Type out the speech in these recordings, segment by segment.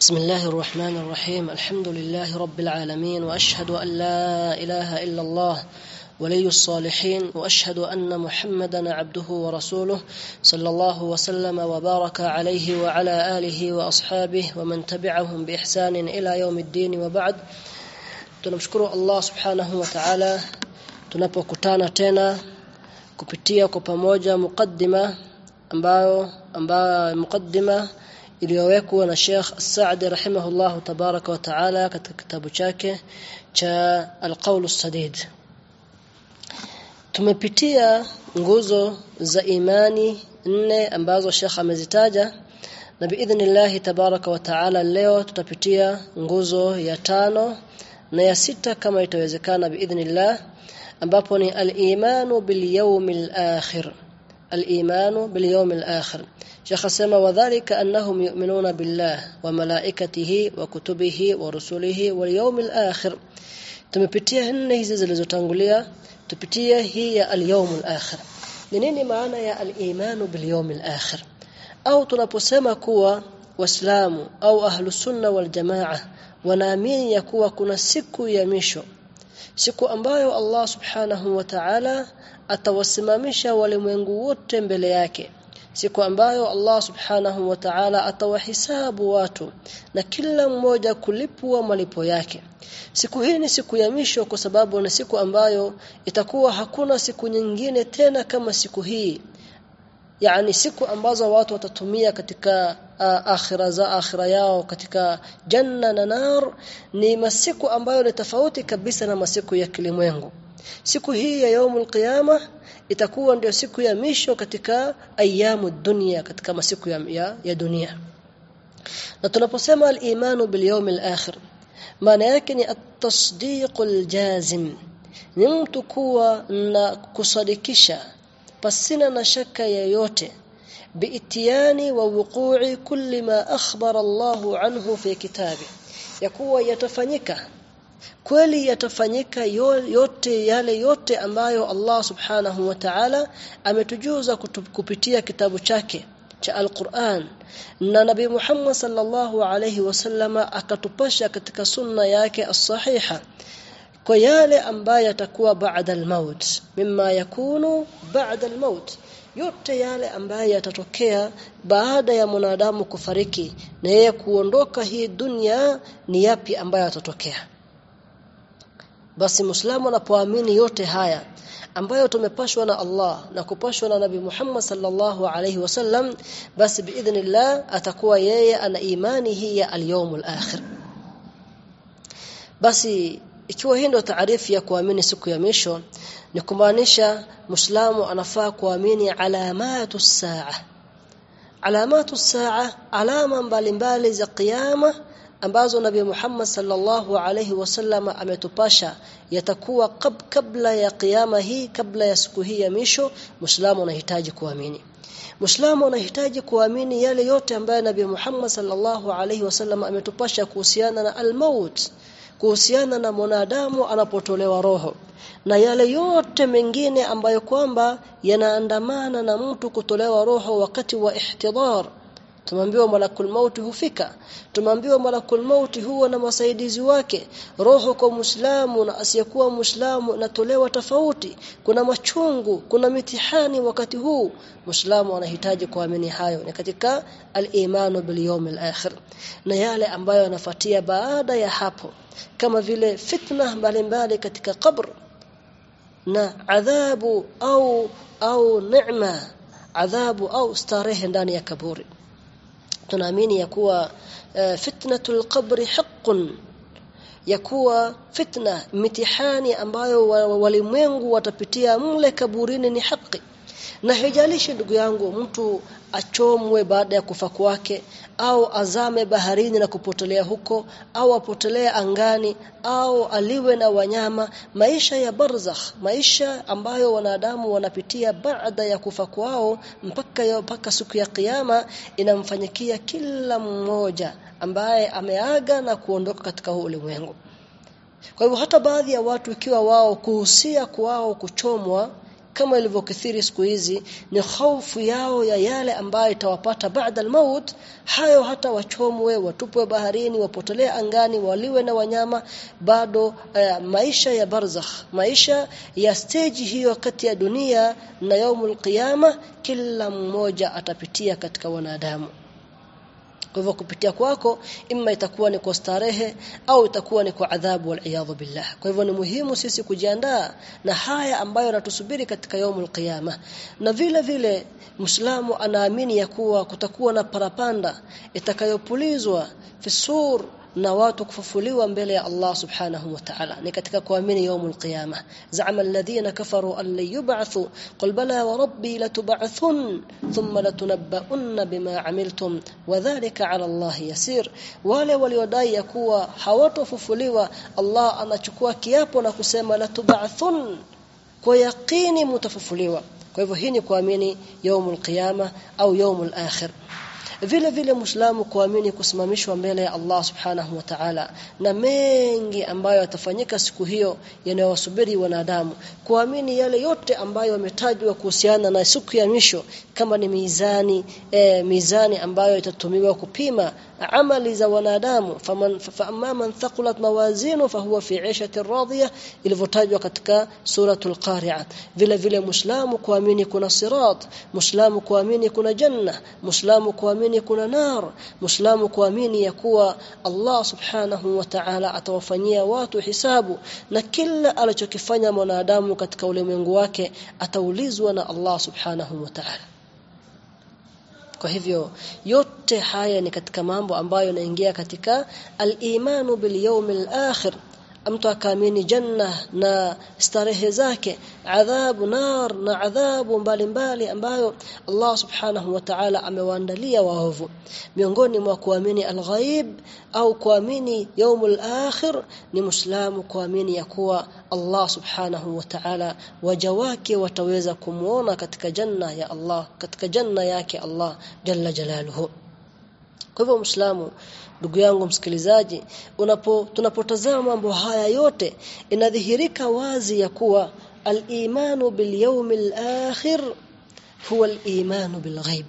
بسم الله الرحمن الرحيم. الحمد لله رب العالمين وأشهد أن لا إله إلا الله ولي الصالحين وأشهد أن محمدا عبده ورسوله صلى الله وسلم وبارك عليه وعلى آله وأصحابه ومن تبعهم بإحسان إلى يوم الدين وبعد. Tunamshukuru Allah subhanahu wa ta'ala tunapokutana tena kupitia kwa pamoja mukaddima ambayo ambayo iliyowekwa na Sheikh As-Sa'di rahimahullah tabaraka wa ta'ala katika kitabu chake cha Al-Qawl As-Sadid. Tumepitia nguzo za imani nne ambazo Sheikh amezitaja na biidhnillah tabaraka wa ta'ala leo tutapitia nguzo ya tano na ya sita kama itawezekana biidhnillah ambapo ni al-imanu bil yawmil akhir al-imanu bil yawmil akhir Sheikh asema wadhālika annahum yu'minuna billah wa malaikatihi wa kutubihi wa rusulihi wal yawmil akhir. Tumepitia nne hizi zilizotangulia tupitie hii ya al-yawmul akhir. Ni nini maana ya al-imanu bil yawmil akhir? Au tunaposema kuwa waislamu au ahlus sunna wal jamaa wanaamini ya kuwa kuna siku ya misho siku ambayo Allah subhanahu wa ta'ala atawasimamisha walimwengu wote mbele yake siku ambayo Allah subhanahu wa ta'ala atawahisabu watu na kila mmoja kulipwa malipo yake. Siku hii ni siku ya misho kwa sababu ni siku ambayo itakuwa hakuna siku nyingine tena kama siku hii. Yani siku ambazo watu watatumia katika akhira za akhira yao katika janna na nar ni masiku ambayo ni tofauti kabisa na masiku ya kilimwengu siku hii ya yaumul qiyama itakuwa ndio siku ya misho katika ayamu dunia katika masiku ya, ya, ya dunia. Na tunaposema al-imanu bil yawmil akhir maana yake ni at-tasdiqul jazim. Ni mtu kuwa na kusadikisha pasina na shaka yoyote biitiani wa wuqu'i kulli ma akhbara Allahu anhu fi kitabi. Yakuwa yatafanyika kweli yatafanyika yote yale yote ambayo Allah subhanahu wa ta'ala ametujuza kupitia kitabu chake cha Al-Qur'an. Na nabi Muhammad sallallahu alayhi wasallama akatupasha katika sunna yake as-sahiha kwa yale ambayo yatakuwa baada al-maut mimma yakunu baada al-maut. Yote yale ambayo yatatokea baada ya mwanadamu kufariki na yeye kuondoka hii dunia ni yapi ambayo yatatokea basi muislamu anapoamini yote haya ambayo tumepashwa na Allah na kupashwa na Nabii Muhammad sallallahu alaihi wasallam basi biidhnillah atakuwa yeye ana imani hii ya al-yawmul akhir. Basi ikiwa hii ndio taarifu ya kuamini siku ya mwisho ni kumaanisha muislamu anafaa kuamini alamatu saa. Alamatu saa alama mbalimbali za kiyama ambazo Nabii Muhammad sallallahu alaihi wasallam ametupasha yatakuwa kab, kabla ya kiyama hii kabla ya siku hii ya misho muislamu anahitaji kuamini. Muislamu anahitaji kuamini yale yote ambayo Nabii Muhammad sallallahu alaihi wasallam ametupasha kuhusiana na al-maut kuhusiana na mwanadamu anapotolewa roho na yale yote mengine ambayo kwamba yanaandamana na mtu kutolewa roho wakati wa ihtidar tumeambiwa malakul mauti hufika. Tumeambiwa malakul mauti huwa na masaidizi wake. Roho kwa muislamu na asiyekuwa muislamu inatolewa tofauti. Kuna machungu kuna mitihani wakati huu. Muislamu anahitaji kuamini hayo. Ni katika al-imanu bil yawmil akhir. Na yale ambayo yanafuatia baada ya hapo. Kama vile fitna mbalimbali katika qabr. Na adhabu au au neema adhabu au starehe ndani ya kaburi tunaamini ya kuwa uh, fitnatul qabri haqqun ya kuwa fitna mitihani ambayo walimwengu watapitia mle kaburini ni haki na hijalishi ndugu yangu mtu achomwe baada ya kufa kwake au azame baharini na kupotelea huko au apotelea angani au aliwe na wanyama maisha ya barzakh maisha ambayo wanadamu wanapitia baada ya kufa kwao mpaka mpaka siku ya kiyama inamfanyikia kila mmoja ambaye ameaga na kuondoka katika huu ulimwengu. Kwa hivyo hata baadhi ya watu ikiwa wao kuhusia kwao kuchomwa kama ilivyokithiri siku hizi ni hofu yao ya yale ambayo itawapata baada almaut. Hayo hata wachomwe watupwe baharini wapotelee angani waliwe na wanyama. Bado uh, maisha ya barzakh maisha ya stage hiyo kati ya dunia na yaumul qiyama kila mmoja atapitia katika wanadamu kwa hivyo kupitia kwako imma itakuwa ni kwa starehe au itakuwa ni kwa adhabu wal billah. Kwa hivyo ni muhimu sisi kujiandaa na haya ambayo yanatusubiri katika yaumul qiyama. Na vile vile Muislamu anaamini ya kuwa kutakuwa na parapanda itakayopulizwa fisur na watu kufufuliwa mbele ya Allah subhanahu wa ta'ala. Ni katika kuamini yaumul qiyama za'ama alladhina kafaru an la yub'athu. Qul bala wa rabbi latub'athun thumma latunabba'unna bima 'amiltum. Wa dhalika 'ala Allah yasir. Wale waliodai ya kuwa hawatofufuliwa Allah anachukua kiapo na kusema latub'athun kwa yaqini mutafufuliwa kwa hivyo hii ni kuamini yaumul qiyama au yaumul akhir vile vile muislamu kuamini kusimamishwa mbele ya Allah subhanahu wa ta'ala na mengi ambayo yatafanyika siku hiyo yanayowasubiri wanadamu. Kuamini yale yote ambayo yametajwa kuhusiana na siku ya misho kama ni mizani e, mizani ambayo itatumiwa kupima amali za wanadamu faman fa amma man thaqulat mawazinu fahuwa fi 'ishatin radiyah ilivyotajwa katika suratul qari'ah vile vile muislamu kuamini kuna sirat muislamu kuamini kuna janna muislamu kuamini kuna nar muislamu kuamini ya kuwa Allah subhanahu wa ta'ala atawafanyia watu hisabu na kila alichokifanya mwanadamu katika ulimwengu wake ataulizwa na Allah subhanahu wa ta'ala kwa hivyo yote haya ni katika mambo ambayo yanaingia katika al-imanu bil yawmil akhir mtu akaamini janna na starehe zake adhabu nar na adhabu mbalimbali ambayo Allah subhanahu wa ta'ala amewaandalia waovu. Miongoni mwa kuamini al-ghaib au kuamini yaumul akhir ni muislamu kuamini ya kuwa Allah subhanahu wa ta'ala waja wake wataweza kumuona katika janna ya Allah katika janna yake Allah jalla jalaluhu kwa hivyo muislamu ndugu yangu msikilizaji unapo tunapotazama mambo haya yote inadhihirika wazi ya kuwa al-imanu bil yawmil akhir huwa al-imanu bil ghaib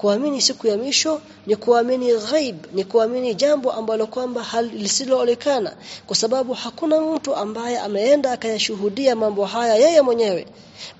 kuamini siku ya misho ni kuamini ghaib ni kuamini jambo ambalo kwamba lisiloonekana. Kwa sababu hakuna mtu ambaye ameenda akayashuhudia mambo haya yeye mwenyewe.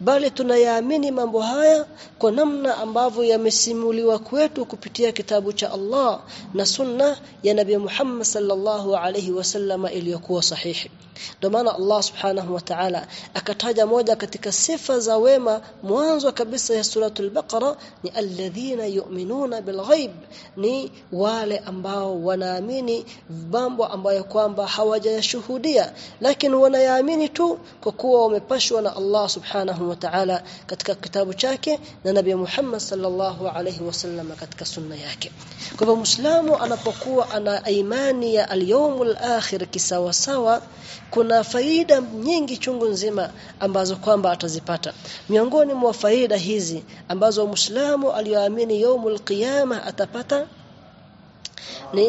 Bali tunayaamini mambo haya kwa namna ambavyo yamesimuliwa kwetu kupitia kitabu cha Allah na sunna ya Nabii Muhammad sallallahu alaihi wasallama iliyokuwa sahihi. Ndio maana Allah subhanahu wa ta'ala akataja moja katika sifa za wema mwanzo kabisa ya suratul baqara ni alladhina yu'minuna bilghaib ni wale ambao wanaamini mambo ambayo kwamba hawajayashuhudia. Lakini wanayaamini tu kwa kuwa wamepashwa na Allah subhanahu wa ta'ala katika kitabu chake na Nabii Muhammad sallallahu alayhi wasallam katika sunna yake. Kwa hivyo muislamu anapokuwa ana imani ya al-yawmul akhir kisawasawa kuna faida nyingi chungu nzima ambazo kwamba atazipata. Miongoni mwa faida hizi ambazo muislamu aliyoamini yaumul qiyama atapata ni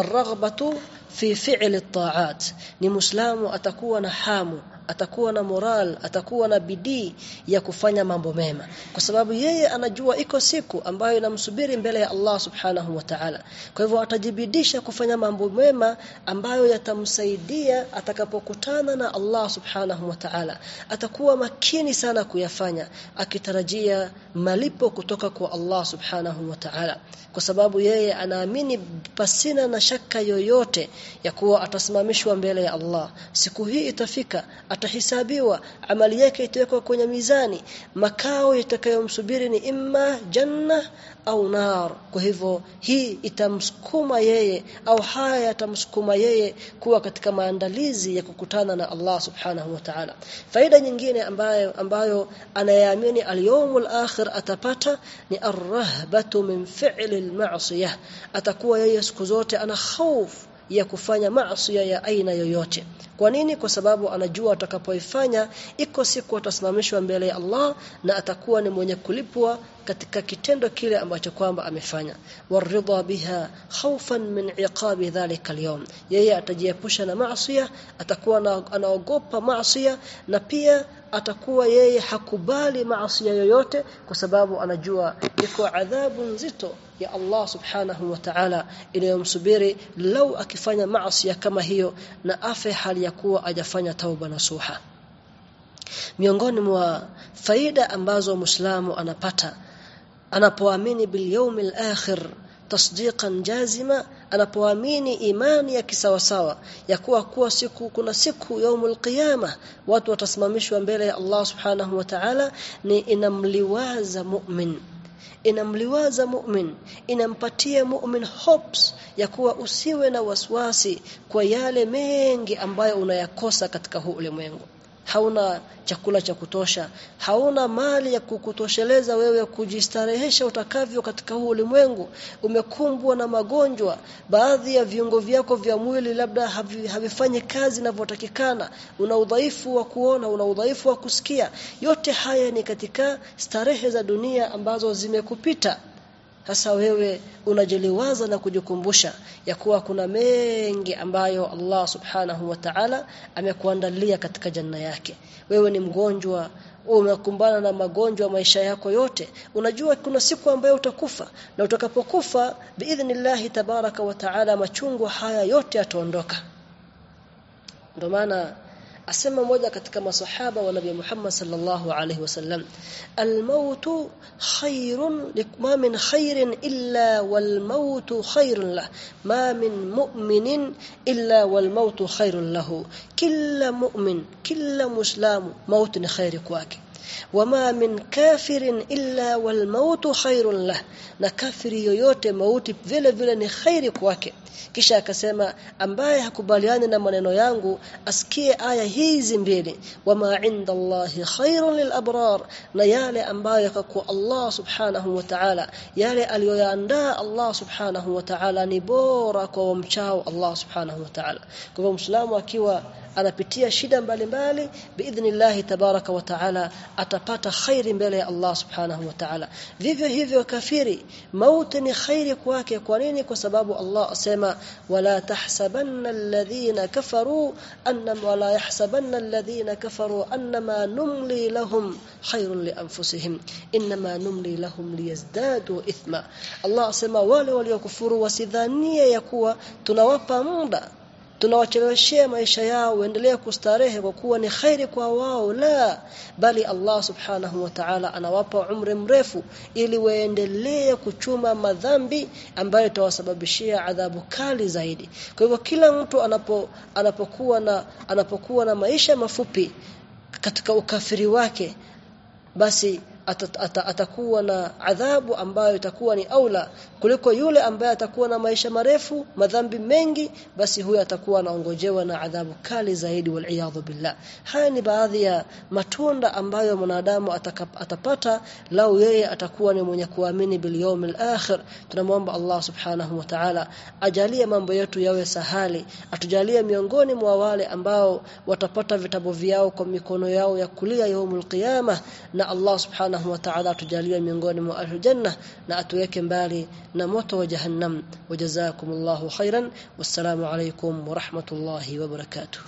ar-raghbatu fi fi'li at-ta'at ni muislamu atakuwa na hamu atakuwa na moral atakuwa na bidii ya kufanya mambo mema. Kwa sababu yeye anajua iko siku ambayo inamsubiri mbele ya Allah subhanahu wa ta'ala. Kwa hivyo atajibidisha kufanya mambo mema ambayo yatamsaidia atakapokutana na Allah subhanahu wa ta'ala. Atakuwa makini sana kuyafanya akitarajia malipo kutoka kwa Allah subhanahu wa ta'ala. Kwa sababu yeye anaamini pasina na shaka yoyote ya kuwa atasimamishwa mbele ya Allah. Siku hii itafika atahisabiwa amali yake itawekwa kwenye mizani makao yatakayomsubiri ni imma janna au nar. Kwa hivyo hii itamsukuma yeye au haya yatamsukuma yeye kuwa katika maandalizi ya kukutana na Allah subhanahu wa ta'ala. Faida nyingine ambayo ambayo anayaamini al-yawmul akhir atapata ni arrahbatu min fi'li al-ma'siyah atakuwa yeye siku zote ana hofu ya kufanya maasi ya aina yoyote. Kwa nini? Kwa sababu anajua atakapoifanya iko siku atasimamishwa mbele ya Allah na atakuwa ni mwenye kulipwa katika kitendo kile ambacho kwamba amefanya. Waridha biha khaufan min iqabi dhalika alyawm. Yeye atajiepusha na maasi atakuwa anaogopa maasi na pia atakuwa yeye hakubali maasi yoyote kwa sababu anajua iko adhabu nzito ya Allah subhanahu wa ta'ala inayomsubiri lau akifanya maasi kama hiyo na afe hali ya kuwa ajafanya tauba nasuha miongoni mwa faida ambazo muislamu anapata anapoamini bil yawmil akhir tasdiqan jazima anapoamini imani ya kisawasawa ya kuwa kuwa siku kuna siku yaumul qiyama watu watasimamishwa mbele ya Allah subhanahu wa ta'ala ni inamliwaza mu'min. Inamliwaza mu'min inampatia mu'min hopes ya kuwa usiwe na waswasi kwa yale mengi ambayo unayakosa katika huu ulimwengu hauna chakula cha kutosha. Hauna mali ya kukutosheleza wewe kujistarehesha utakavyo katika huu ulimwengu. Umekumbwa na magonjwa. Baadhi ya viungo vyako vya mwili labda havifanyi kazi inavyotakikana. Una udhaifu wa kuona una udhaifu wa kusikia. Yote haya ni katika starehe za dunia ambazo zimekupita hasa wewe unajiliwaza na kujikumbusha ya kuwa kuna mengi ambayo Allah subhanahu wa ta'ala amekuandalia katika janna yake. Wewe ni mgonjwa umekumbana na magonjwa maisha yako yote. Unajua kuna siku ambayo utakufa na utakapokufa biidhnillah tabaraka wa taala machungu haya yote yataondoka. Ndio maana asema moja katika masahaba wa nabii Muhammad sallallahu alaihi wasallam al-maut khairun ma min khairin illa wal maut khairun lah ma min mu'minin illa wal maut khairun lahu kila mu'min kila muislamu maut ni kwake wama min kafirin illa walmautu khairun lah na kafiri yoyote mauti vile vile ni khairi kwake. Kisha akasema ambaye hakubaliani na maneno yangu asikie aya hizi mbili. wama indallahi khairun lilabrar na yale ambayo kwa Allah subhanahu wa ta'ala. Yale aliyoyaandaa Allah subhanahu wa ta'ala ni bora kwa wamchao Allah subhanahu wa ta'ala. Kwa muislamu akiwa anapitia shida mbalimbali biidhnillah tabaraka wa taala atapata khairi mbele ya Allah subhanahu wa ta'ala. Vivyo hivyo kafiri mauti ni khairi kwake. Kwa nini? Kwa sababu Allah asema wala tahsabanna alladhina kafaru annama wala yahsabanna alladhina kafaru annama numli lahum khairun li anfusihim numli lahum liyazdadu ithma. Allah asema wale waliokufuru wasidhanie ya kuwa tunawapa muda tunawacheleweshea maisha yao waendelee kustarehe kwa kuwa ni khairi kwa wao. La bali Allah subhanahu wa ta'ala anawapa umri mrefu ili waendelee kuchuma madhambi ambayo itawasababishia adhabu kali zaidi. Kwa hivyo kila mtu anapo anapokuwa na anapokuwa na maisha mafupi katika ukafiri wake basi at, at, atakuwa na adhabu ambayo itakuwa ni aula kuliko yule ambaye atakuwa na maisha marefu madhambi mengi basi huyo atakuwa anaongojewa na adhabu kali zaidi wal billah. Haya ni baadhi ya matunda ambayo mwanadamu atapata lau yeye atakuwa ni mwenye kuamini bil yawmil akhir. Tunamwomba Allah subhanahu wa ta'ala ajalie mambo yetu yawe sahali atujalie miongoni mwa wale ambao watapata vitabu vyao kwa mikono yao ya kulia yaumul qiyamah na Allah subhanahu subhanahu wa ta'ala atujalie miongoni mwa ahli janna na atuweke mbali na moto wa jahannam wajazakumullahu khairan wassalamu alaykum wa rahmatullahi wa barakatuh